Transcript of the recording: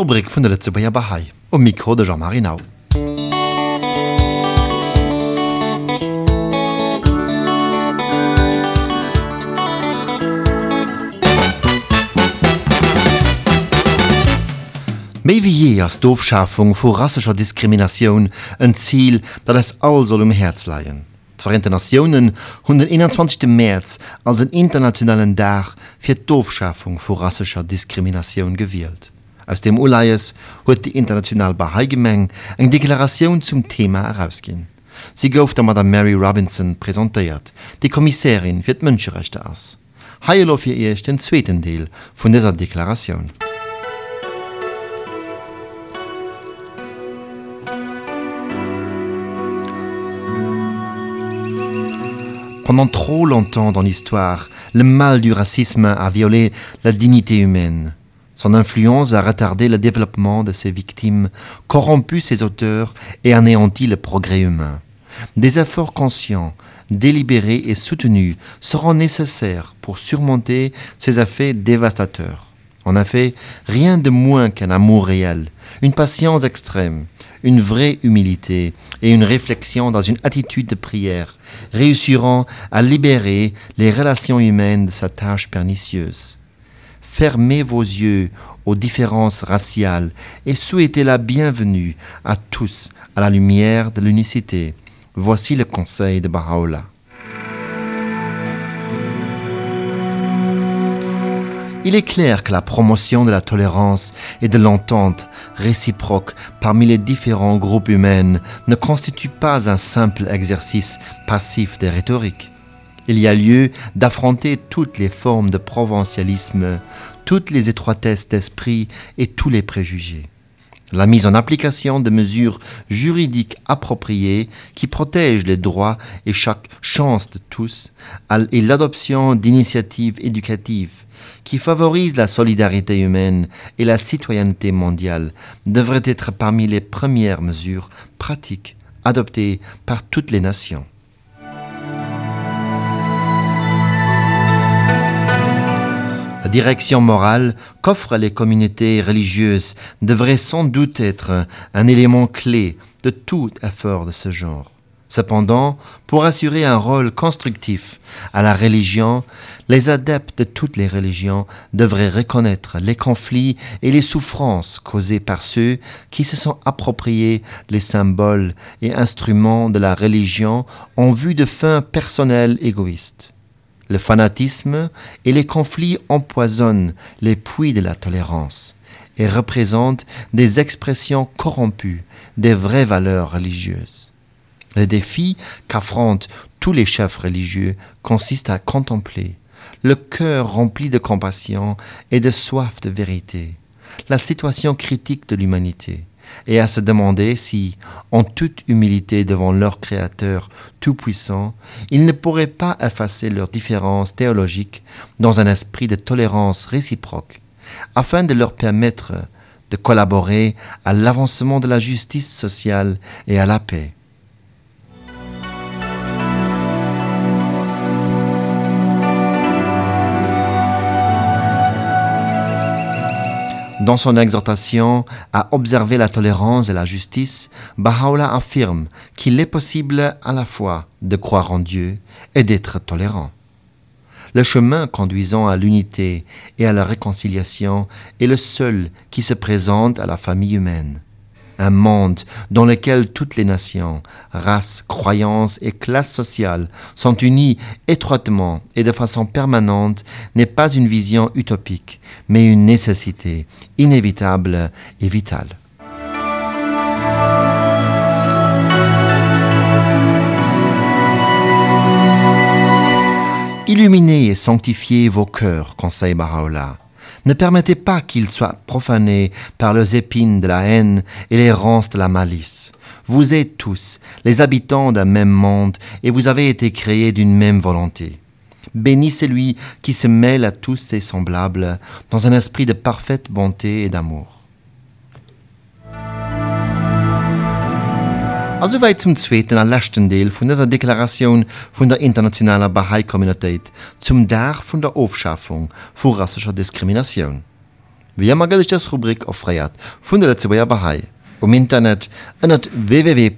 Rubrik vun der letze Bayer Bahai um Mikro de Jean-Marie Nau. méi wie je as Doofschafung vor rassischer Diskriminatioun ein Ziel, dat es all soll um Herz leiien. D'Verente Nationen hun den 21. März als den internationalen Dach fir d'Oofschafung vor rassischer Diskriminatioun gewählt. Aus dem Ulayes huet die international Bahai-Gemeng eng Deklaration zum Thema herausgin. Sie gouf der Madame Mary Robinson präsentiert, die Kommissarin fir d Mënscherechte ass. Heilo fir eich den zweiten Deel vun dieser Deklaration. Pendant trop longtemps dans l'histoire, le mal du racisme a violé la dignité humaine. Son influence a retardé le développement de ses victimes, corrompu ses auteurs et anéanti le progrès humain. Des efforts conscients, délibérés et soutenus seront nécessaires pour surmonter ces effets dévastateurs. En effet, rien de moins qu'un amour réel, une patience extrême, une vraie humilité et une réflexion dans une attitude de prière réussiront à libérer les relations humaines de sa tâche pernicieuse. Fermez vos yeux aux différences raciales et souhaitez la bienvenue à tous à la lumière de l'unicité. Voici le conseil de Baha'u'llah. Il est clair que la promotion de la tolérance et de l'entente réciproque parmi les différents groupes humains ne constitue pas un simple exercice passif de rhétorique. Il y a lieu d'affronter toutes les formes de provincialisme, toutes les étroitesses d'esprit et tous les préjugés. La mise en application de mesures juridiques appropriées qui protègent les droits et chaque chance de tous et l'adoption d'initiatives éducatives qui favorisent la solidarité humaine et la citoyenneté mondiale devraient être parmi les premières mesures pratiques adoptées par toutes les nations. Direction morale qu'offrent les communautés religieuses devrait sans doute être un élément clé de tout effort de ce genre. Cependant, pour assurer un rôle constructif à la religion, les adeptes de toutes les religions devraient reconnaître les conflits et les souffrances causées par ceux qui se sont appropriés les symboles et instruments de la religion en vue de fins personnelles égoïstes. Le fanatisme et les conflits empoisonnent les puits de la tolérance et représentent des expressions corrompues des vraies valeurs religieuses. Le défi qu'affrontent tous les chefs religieux consiste à contempler, le cœur rempli de compassion et de soif de vérité, la situation critique de l'humanité, et à se demander si, en toute humilité devant leur Créateur tout-puissant, ils ne pourraient pas effacer leurs différences théologiques dans un esprit de tolérance réciproque, afin de leur permettre de collaborer à l'avancement de la justice sociale et à la paix. Dans son exhortation à observer la tolérance et la justice, Baha'u'llah affirme qu'il est possible à la fois de croire en Dieu et d'être tolérant. Le chemin conduisant à l'unité et à la réconciliation est le seul qui se présente à la famille humaine un monde dans lequel toutes les nations, races, croyances et classes sociales sont unies étroitement et de façon permanente n'est pas une vision utopique, mais une nécessité inévitable et vitale. Illuminez et sanctifiez vos cœurs, conseille Baha'u'llah. Ne permettez pas qu'ils soient profanés par les épines de la haine et les ronces de la malice. Vous êtes tous les habitants d'un même monde et vous avez été créés d'une même volonté. Béni celui qui se mêle à tous ses semblables dans un esprit de parfaite bonté et d'amour. Also weit zum zweiten an lechten Deel vun dieser Deklaration vun der internationaler Bahai-Communitéit zum Dach vun der Aufschaffung vu rassischer Diskrimination. wie immer das Rubrik aufreiert von der Letzebauer Bahai. Um Internet unter www.bah.ai.lu.